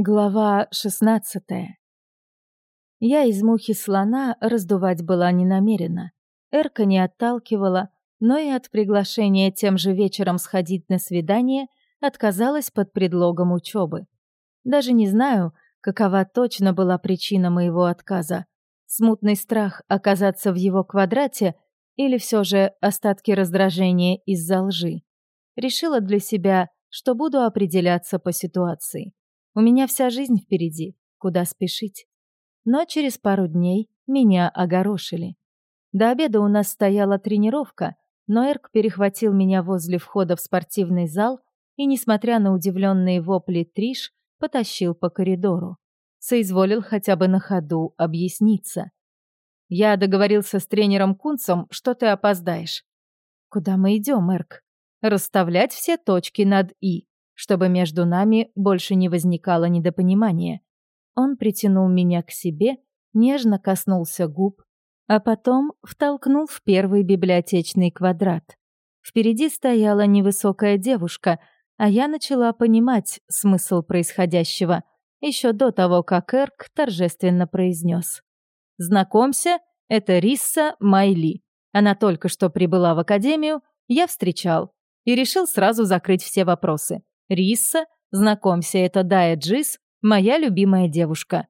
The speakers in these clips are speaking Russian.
Глава шестнадцатая. Я из мухи слона раздувать была не намерена. Эрка не отталкивала, но и от приглашения тем же вечером сходить на свидание отказалась под предлогом учебы. Даже не знаю, какова точно была причина моего отказа. Смутный страх оказаться в его квадрате или все же остатки раздражения из-за лжи. Решила для себя, что буду определяться по ситуации. У меня вся жизнь впереди, куда спешить. Но через пару дней меня огорошили. До обеда у нас стояла тренировка, но Эрк перехватил меня возле входа в спортивный зал и, несмотря на удивленные вопли Триш, потащил по коридору. Соизволил хотя бы на ходу объясниться. «Я договорился с тренером Кунцем, что ты опоздаешь». «Куда мы идем, Эрк?» «Расставлять все точки над «и» чтобы между нами больше не возникало недопонимания. Он притянул меня к себе, нежно коснулся губ, а потом втолкнул в первый библиотечный квадрат. Впереди стояла невысокая девушка, а я начала понимать смысл происходящего еще до того, как Эрк торжественно произнес. «Знакомься, это Рисса Майли. Она только что прибыла в академию, я встречал и решил сразу закрыть все вопросы. Риса, знакомься, это Дая Джис, моя любимая девушка.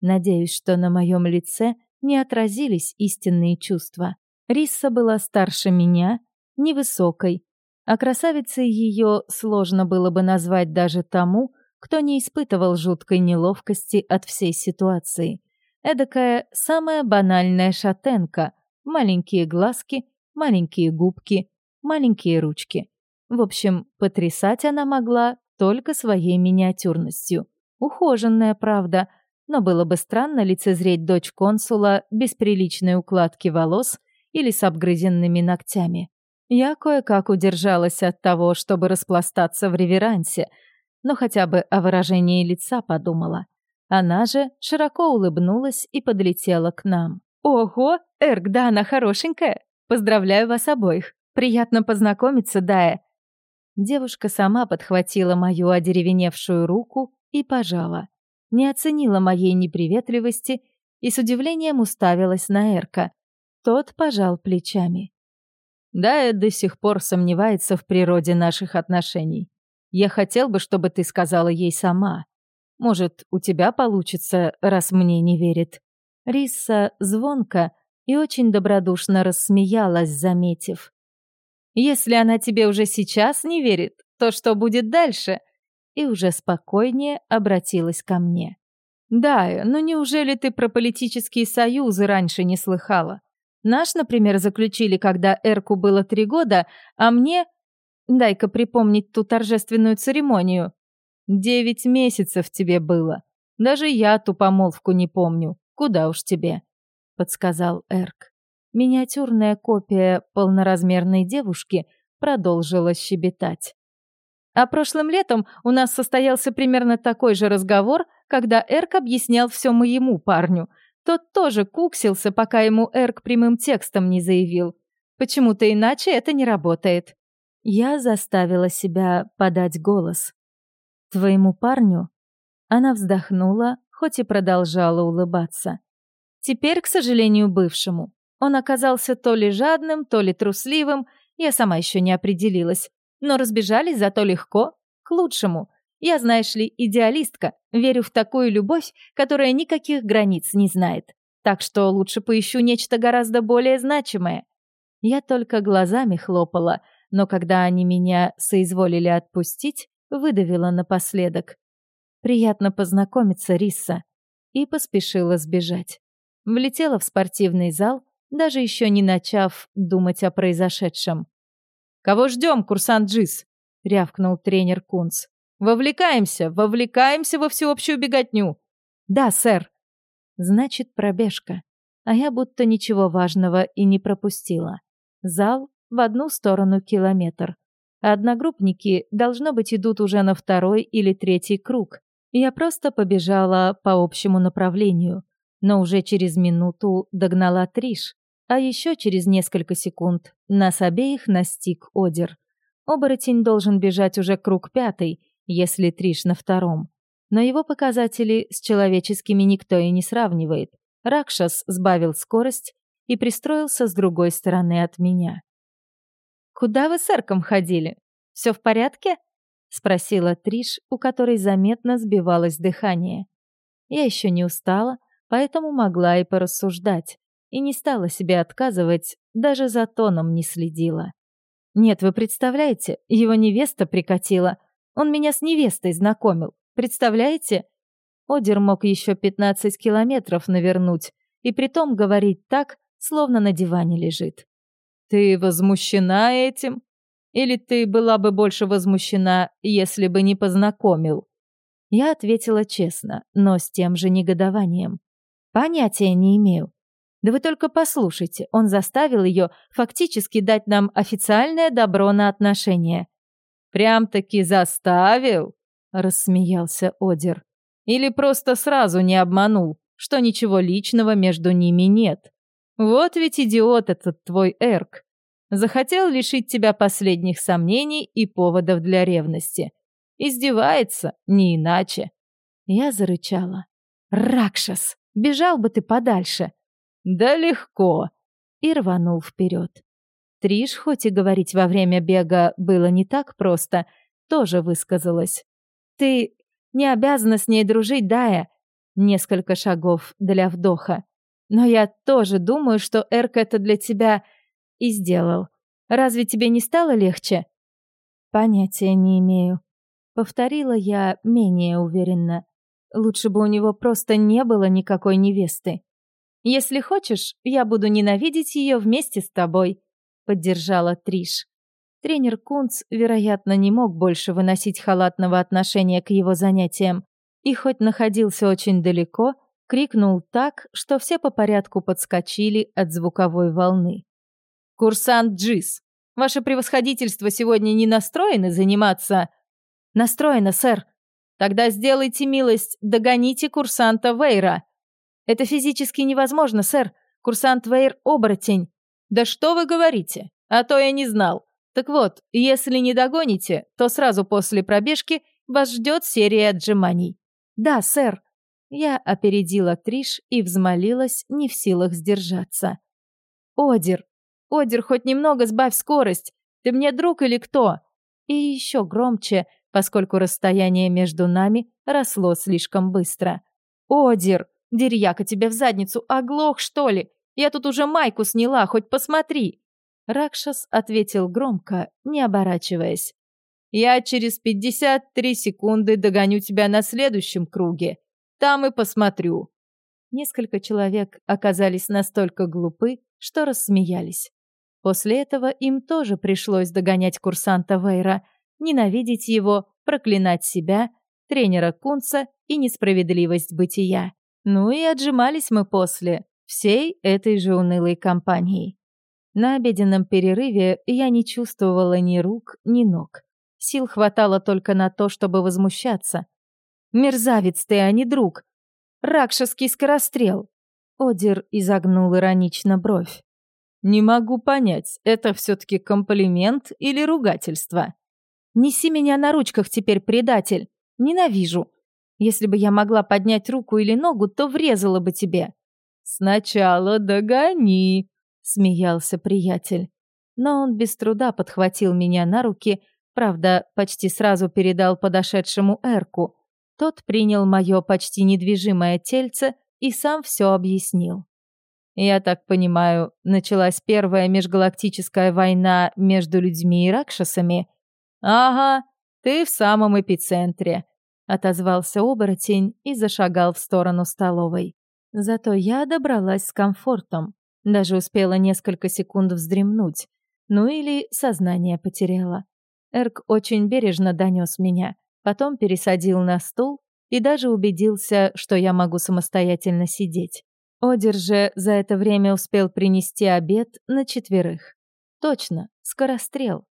Надеюсь, что на моем лице не отразились истинные чувства. Риса была старше меня, невысокой, а красавицей ее сложно было бы назвать даже тому, кто не испытывал жуткой неловкости от всей ситуации. Эдакая самая банальная шатенка, маленькие глазки, маленькие губки, маленькие ручки. В общем, потрясать она могла только своей миниатюрностью. Ухоженная, правда, но было бы странно лицезреть дочь консула без приличной укладки волос или с обгрызенными ногтями. Я кое-как удержалась от того, чтобы распластаться в реверансе, но хотя бы о выражении лица подумала. Она же широко улыбнулась и подлетела к нам. «Ого, Эрк, да она хорошенькая! Поздравляю вас обоих! Приятно познакомиться, Дая. Девушка сама подхватила мою одеревеневшую руку и пожала. Не оценила моей неприветливости и с удивлением уставилась на Эрка. Тот пожал плечами. Да, я до сих пор сомневается в природе наших отношений. Я хотел бы, чтобы ты сказала ей сама. Может, у тебя получится, раз мне не верит. Риса звонко и очень добродушно рассмеялась, заметив. Если она тебе уже сейчас не верит, то что будет дальше?» И уже спокойнее обратилась ко мне. «Да, но неужели ты про политические союзы раньше не слыхала? Наш, например, заключили, когда Эрку было три года, а мне... Дай-ка припомнить ту торжественную церемонию. Девять месяцев тебе было. Даже я ту помолвку не помню. Куда уж тебе?» — подсказал Эрк. Миниатюрная копия полноразмерной девушки продолжила щебетать. А прошлым летом у нас состоялся примерно такой же разговор, когда Эрк объяснял все моему парню. Тот тоже куксился, пока ему Эрк прямым текстом не заявил. Почему-то иначе это не работает. Я заставила себя подать голос. «Твоему парню?» Она вздохнула, хоть и продолжала улыбаться. «Теперь, к сожалению, бывшему. Он оказался то ли жадным, то ли трусливым, я сама еще не определилась. Но разбежались зато легко, к лучшему. Я, знаешь ли, идеалистка, верю в такую любовь, которая никаких границ не знает. Так что лучше поищу нечто гораздо более значимое. Я только глазами хлопала, но когда они меня соизволили отпустить, выдавила напоследок. «Приятно познакомиться, Риса», и поспешила сбежать. Влетела в спортивный зал, даже еще не начав думать о произошедшем. «Кого ждем, курсант Джиз?» — рявкнул тренер Кунц. «Вовлекаемся, вовлекаемся во всеобщую беготню!» «Да, сэр!» «Значит, пробежка. А я будто ничего важного и не пропустила. Зал в одну сторону километр. Одногруппники, должно быть, идут уже на второй или третий круг. Я просто побежала по общему направлению, но уже через минуту догнала Триш. А еще через несколько секунд нас обеих настиг Одер. Оборотень должен бежать уже круг пятый, если Триш на втором. но его показатели с человеческими никто и не сравнивает. Ракшас сбавил скорость и пристроился с другой стороны от меня. «Куда вы с Эрком ходили? Все в порядке?» — спросила Триш, у которой заметно сбивалось дыхание. Я еще не устала, поэтому могла и порассуждать, и не стала себе отказывать, даже за тоном не следила. «Нет, вы представляете, его невеста прикатила. Он меня с невестой знакомил. Представляете?» Одер мог еще 15 километров навернуть, и притом говорить так, словно на диване лежит. «Ты возмущена этим? Или ты была бы больше возмущена, если бы не познакомил?» Я ответила честно, но с тем же негодованием. «Понятия не имею. Да вы только послушайте, он заставил ее фактически дать нам официальное добро на отношения». «Прям-таки заставил?» — рассмеялся Одер. Или просто сразу не обманул, что ничего личного между ними нет. Вот ведь идиот этот твой Эрк. Захотел лишить тебя последних сомнений и поводов для ревности. Издевается, не иначе. Я зарычала. «Ракшас, бежал бы ты подальше!» «Да легко!» И рванул вперед. Триш, хоть и говорить во время бега было не так просто, тоже высказалась. «Ты не обязана с ней дружить, Дая. Несколько шагов для вдоха. Но я тоже думаю, что Эрк это для тебя и сделал. Разве тебе не стало легче? Понятия не имею. Повторила я менее уверенно. Лучше бы у него просто не было никакой невесты. Если хочешь, я буду ненавидеть ее вместе с тобой, поддержала Триш. Тренер Кунц, вероятно, не мог больше выносить халатного отношения к его занятиям, и хоть находился очень далеко, крикнул так, что все по порядку подскочили от звуковой волны. «Курсант Джис, ваше превосходительство сегодня не настроены заниматься?» «Настроено, сэр. Тогда сделайте милость, догоните курсанта Вейра». «Это физически невозможно, сэр. Курсант Вейр — оборотень». «Да что вы говорите? А то я не знал. Так вот, если не догоните, то сразу после пробежки вас ждет серия отжиманий. Да, сэр. Я опередила Триш и взмолилась, не в силах сдержаться. Одер, Одер, хоть немного сбавь скорость. Ты мне друг или кто? И еще громче, поскольку расстояние между нами росло слишком быстро. Одер, дерьяка тебе в задницу, оглох, что ли? Я тут уже майку сняла, хоть посмотри. Ракшас ответил громко, не оборачиваясь. «Я через 53 секунды догоню тебя на следующем круге. Там и посмотрю». Несколько человек оказались настолько глупы, что рассмеялись. После этого им тоже пришлось догонять курсанта Вейра, ненавидеть его, проклинать себя, тренера Кунца и несправедливость бытия. Ну и отжимались мы после, всей этой же унылой компанией. На обеденном перерыве я не чувствовала ни рук, ни ног. Сил хватало только на то, чтобы возмущаться. «Мерзавец ты, а не друг! Ракшаский скорострел!» Одер изогнул иронично бровь. «Не могу понять, это все-таки комплимент или ругательство?» «Неси меня на ручках теперь, предатель! Ненавижу! Если бы я могла поднять руку или ногу, то врезала бы тебе!» «Сначала догони!» смеялся приятель. Но он без труда подхватил меня на руки, правда, почти сразу передал подошедшему Эрку. Тот принял мое почти недвижимое тельце и сам все объяснил. Я так понимаю, началась первая межгалактическая война между людьми и ракшасами? Ага, ты в самом эпицентре, отозвался оборотень и зашагал в сторону столовой. Зато я добралась с комфортом. Даже успела несколько секунд вздремнуть. Ну или сознание потеряла. Эрк очень бережно донес меня, потом пересадил на стул и даже убедился, что я могу самостоятельно сидеть. Одер же за это время успел принести обед на четверых. Точно, скорострел.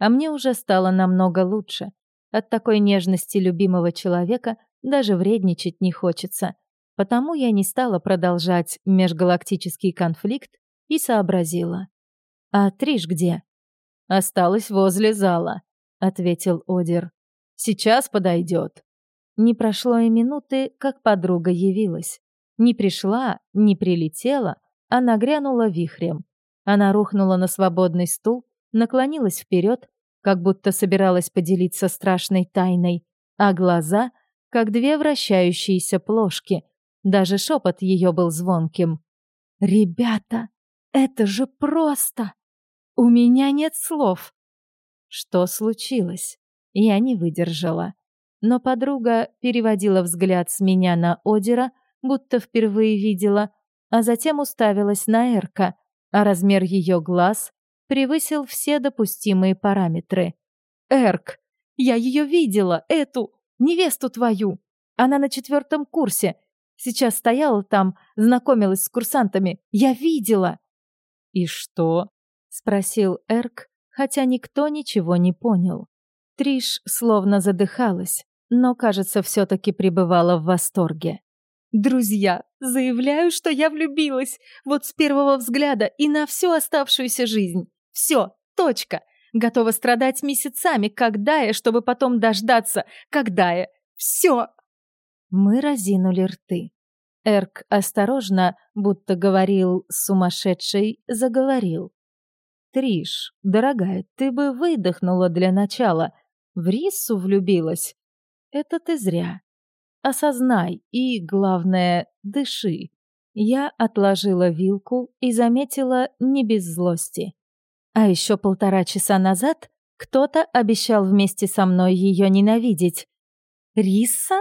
А мне уже стало намного лучше. От такой нежности любимого человека даже вредничать не хочется. Потому я не стала продолжать межгалактический конфликт и сообразила. «А Триш где?» «Осталась возле зала», — ответил Одер. «Сейчас подойдет». Не прошло и минуты, как подруга явилась. Не пришла, не прилетела, а нагрянула вихрем. Она рухнула на свободный стул, наклонилась вперед, как будто собиралась поделиться страшной тайной, а глаза, как две вращающиеся плошки. Даже шепот ее был звонким. «Ребята, это же просто! У меня нет слов!» Что случилось? Я не выдержала. Но подруга переводила взгляд с меня на Одера, будто впервые видела, а затем уставилась на Эрка, а размер ее глаз превысил все допустимые параметры. «Эрк, я ее видела, эту, невесту твою. Она на четвертом курсе. Сейчас стояла там, знакомилась с курсантами. Я видела». «И что?» — спросил Эрк, хотя никто ничего не понял. Триш словно задыхалась, но, кажется, все-таки пребывала в восторге. «Друзья, заявляю, что я влюбилась, вот с первого взгляда и на всю оставшуюся жизнь. Все, точка. Готова страдать месяцами, когда я, чтобы потом дождаться, когда я. Все!» Мы разинули рты. Эрк осторожно, будто говорил сумасшедший, заговорил. «Триш, дорогая, ты бы выдохнула для начала. В Рису влюбилась. Это ты зря. Осознай и, главное, дыши». Я отложила вилку и заметила не без злости. А еще полтора часа назад кто-то обещал вместе со мной ее ненавидеть. «Риса?»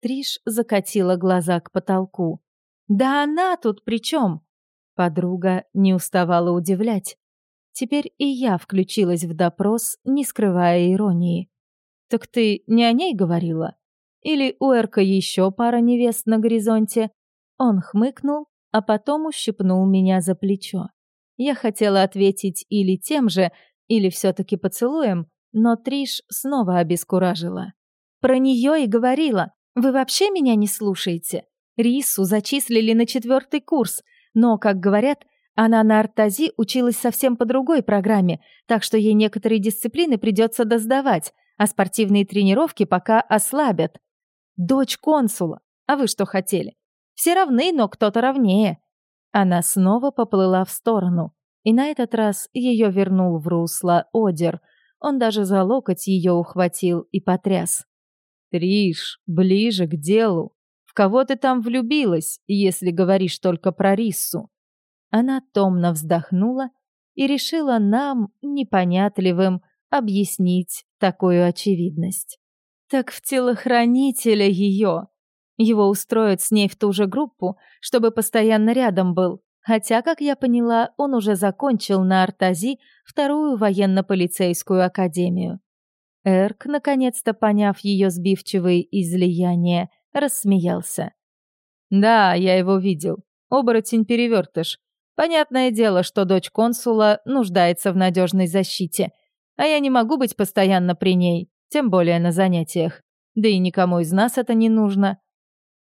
Триш закатила глаза к потолку. «Да она тут при чем?» Подруга не уставала удивлять. Теперь и я включилась в допрос, не скрывая иронии. «Так ты не о ней говорила? Или у Эрка еще пара невест на горизонте?» Он хмыкнул, а потом ущипнул меня за плечо. Я хотела ответить или тем же, или все-таки поцелуем, но Триш снова обескуражила. «Про нее и говорила. Вы вообще меня не слушаете? Рису зачислили на четвертый курс, но, как говорят, она на Артази училась совсем по другой программе, так что ей некоторые дисциплины придется досдавать, а спортивные тренировки пока ослабят. Дочь консула. А вы что хотели? Все равны, но кто-то равнее. Она снова поплыла в сторону, и на этот раз ее вернул в русло Одер. Он даже за локоть ее ухватил и потряс. «Триш, ближе к делу. В кого ты там влюбилась, если говоришь только про Риссу?» Она томно вздохнула и решила нам, непонятливым, объяснить такую очевидность. Так в телохранителя ее. Его устроят с ней в ту же группу, чтобы постоянно рядом был. Хотя, как я поняла, он уже закончил на Артази вторую военно-полицейскую академию. Эрк, наконец-то поняв ее сбивчивые излияния, рассмеялся. «Да, я его видел. Оборотень-перевертыш. Понятное дело, что дочь консула нуждается в надежной защите, а я не могу быть постоянно при ней, тем более на занятиях. Да и никому из нас это не нужно.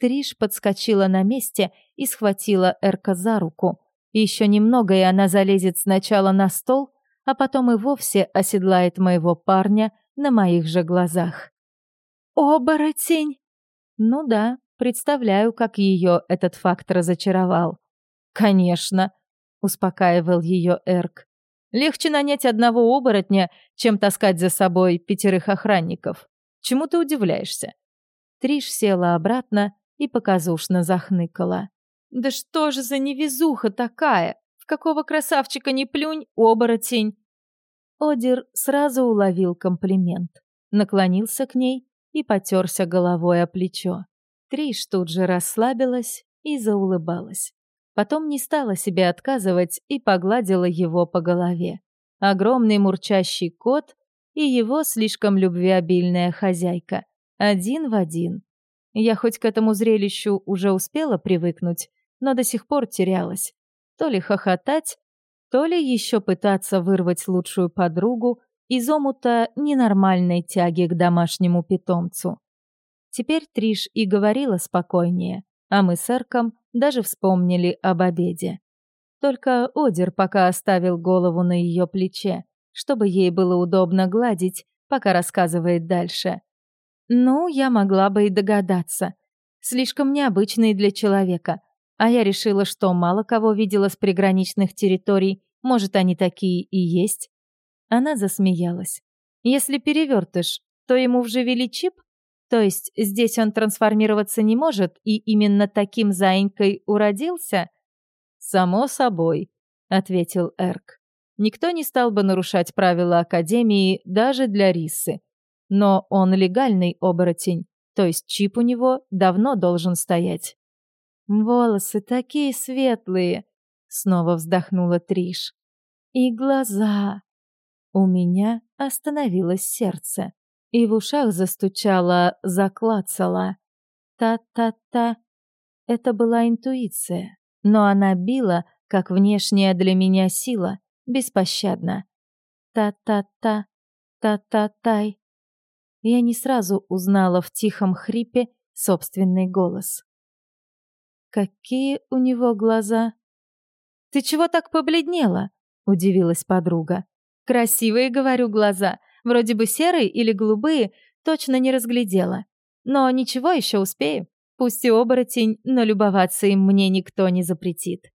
Триш подскочила на месте и схватила Эрка за руку. Еще немного, и она залезет сначала на стол, а потом и вовсе оседлает моего парня на моих же глазах. «Оборотень!» Ну да, представляю, как ее этот факт разочаровал. «Конечно!» успокаивал ее Эрк. Легче нанять одного оборотня, чем таскать за собой пятерых охранников. Чему ты удивляешься? Триш села обратно и показушно захныкала. Да что же за невезуха такая? В какого красавчика не плюнь, оборотень? Одер сразу уловил комплимент, наклонился к ней и потерся головой о плечо. Триш тут же расслабилась и заулыбалась. Потом не стала себе отказывать и погладила его по голове. Огромный мурчащий кот и его слишком любвеобильная хозяйка. Один в один. Я хоть к этому зрелищу уже успела привыкнуть, но до сих пор терялась. То ли хохотать, то ли еще пытаться вырвать лучшую подругу из омута ненормальной тяги к домашнему питомцу. Теперь Триш и говорила спокойнее, а мы с Эрком даже вспомнили об обеде. Только Одер пока оставил голову на ее плече, чтобы ей было удобно гладить, пока рассказывает дальше. Ну, я могла бы и догадаться. Слишком необычный для человека. А я решила, что мало кого видела с приграничных территорий. Может, они такие и есть. Она засмеялась. Если перевертыш, то ему вживили чип? То есть здесь он трансформироваться не может и именно таким заинькой уродился? Само собой, ответил Эрк. Никто не стал бы нарушать правила Академии даже для Рисы. Но он легальный оборотень, то есть чип у него давно должен стоять. «Волосы такие светлые!» — снова вздохнула Триш. «И глаза!» У меня остановилось сердце, и в ушах застучало, заклацало. Та-та-та. Это была интуиция, но она била, как внешняя для меня сила, беспощадно. Та-та-та, та-та-тай. Я не сразу узнала в тихом хрипе собственный голос. Какие у него глаза! «Ты чего так побледнела?» — удивилась подруга. «Красивые, говорю, глаза. Вроде бы серые или голубые, точно не разглядела. Но ничего, еще успею. Пусть и оборотень, но любоваться им мне никто не запретит».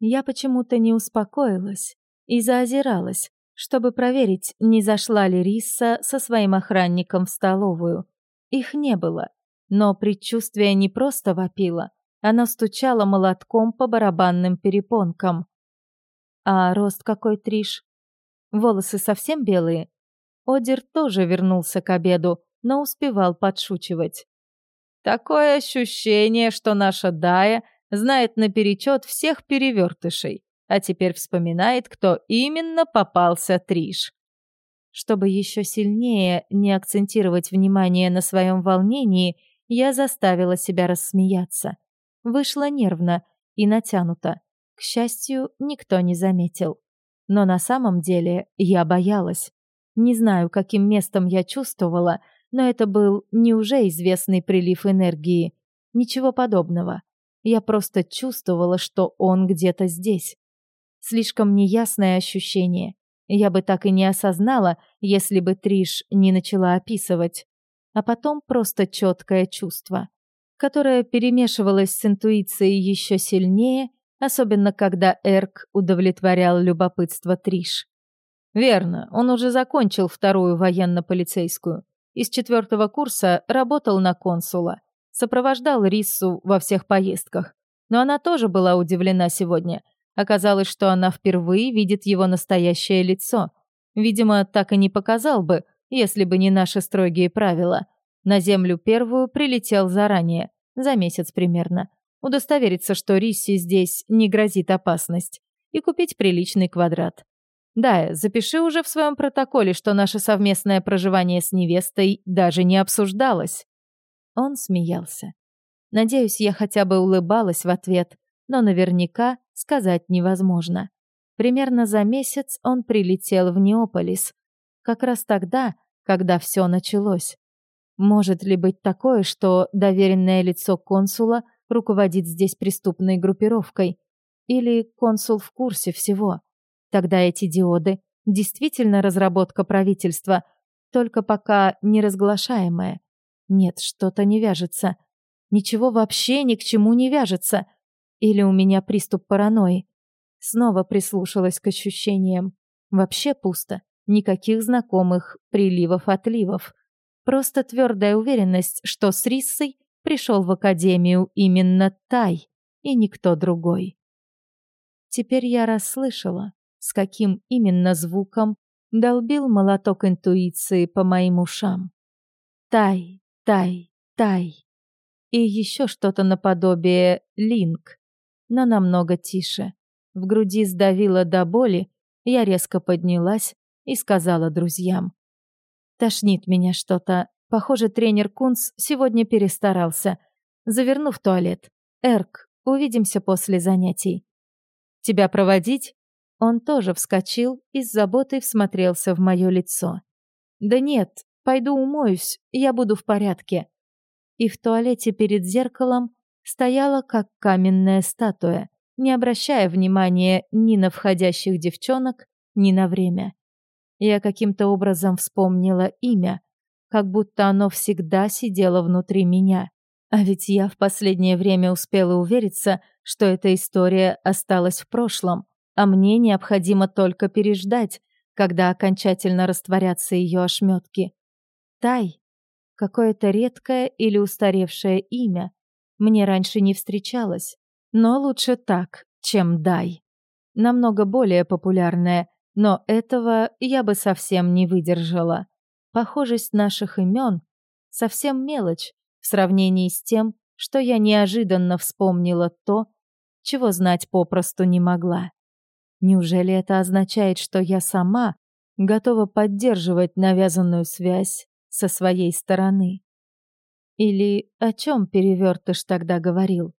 Я почему-то не успокоилась и заозиралась, чтобы проверить, не зашла ли Риса со своим охранником в столовую. Их не было, но предчувствие не просто вопило, она стучала молотком по барабанным перепонкам. А рост какой Триш? Волосы совсем белые? Одер тоже вернулся к обеду, но успевал подшучивать. Такое ощущение, что наша Дая знает наперечет всех перевертышей а теперь вспоминает, кто именно попался Триш. Чтобы еще сильнее не акцентировать внимание на своем волнении, я заставила себя рассмеяться. Вышло нервно и натянуто. К счастью, никто не заметил. Но на самом деле я боялась. Не знаю, каким местом я чувствовала, но это был не уже известный прилив энергии. Ничего подобного. Я просто чувствовала, что он где-то здесь. Слишком неясное ощущение. Я бы так и не осознала, если бы Триш не начала описывать. А потом просто четкое чувство, которое перемешивалось с интуицией еще сильнее, особенно когда Эрк удовлетворял любопытство Триш. Верно, он уже закончил вторую военно-полицейскую. Из четвертого курса работал на консула. Сопровождал Риссу во всех поездках. Но она тоже была удивлена сегодня – Оказалось, что она впервые видит его настоящее лицо. Видимо, так и не показал бы, если бы не наши строгие правила. На Землю первую прилетел заранее, за месяц примерно. Удостовериться, что Рисси здесь не грозит опасность. И купить приличный квадрат. Да, запиши уже в своем протоколе, что наше совместное проживание с невестой даже не обсуждалось. Он смеялся. Надеюсь, я хотя бы улыбалась в ответ, но наверняка сказать невозможно. Примерно за месяц он прилетел в Неополис, как раз тогда, когда все началось. Может ли быть такое, что доверенное лицо консула руководит здесь преступной группировкой? Или консул в курсе всего? Тогда эти диоды действительно разработка правительства, только пока не разглашаемая. Нет, что-то не вяжется. Ничего вообще ни к чему не вяжется — или у меня приступ паранойи? Снова прислушалась к ощущениям. Вообще пусто. Никаких знакомых приливов-отливов. Просто твердая уверенность, что с Риссой пришел в академию именно Тай и никто другой. Теперь я расслышала, с каким именно звуком долбил молоток интуиции по моим ушам. Тай, тай, тай. И еще что-то наподобие линк но намного тише. В груди сдавило до боли, я резко поднялась и сказала друзьям. «Тошнит меня что-то. Похоже, тренер Кунц сегодня перестарался. Заверну в туалет. Эрк, увидимся после занятий». «Тебя проводить?» Он тоже вскочил и с заботой всмотрелся в мое лицо. «Да нет, пойду умоюсь, я буду в порядке». И в туалете перед зеркалом стояла как каменная статуя, не обращая внимания ни на входящих девчонок, ни на время. Я каким-то образом вспомнила имя. как будто оно всегда сидело внутри меня. А ведь я в последнее время успела увериться, что эта история осталась в прошлом, а мне необходимо только переждать, когда окончательно растворятся ее ошметки. Тай — какое-то редкое или устаревшее имя. Мне раньше не встречалось, но лучше так, чем Дай. Намного более популярное, но этого я бы совсем не выдержала. Похожесть наших имен — совсем мелочь в сравнении с тем, что я неожиданно вспомнила то, чего знать попросту не могла. Неужели это означает, что я сама готова поддерживать навязанную связь со своей стороны? Или о чем перевертыш тогда говорил?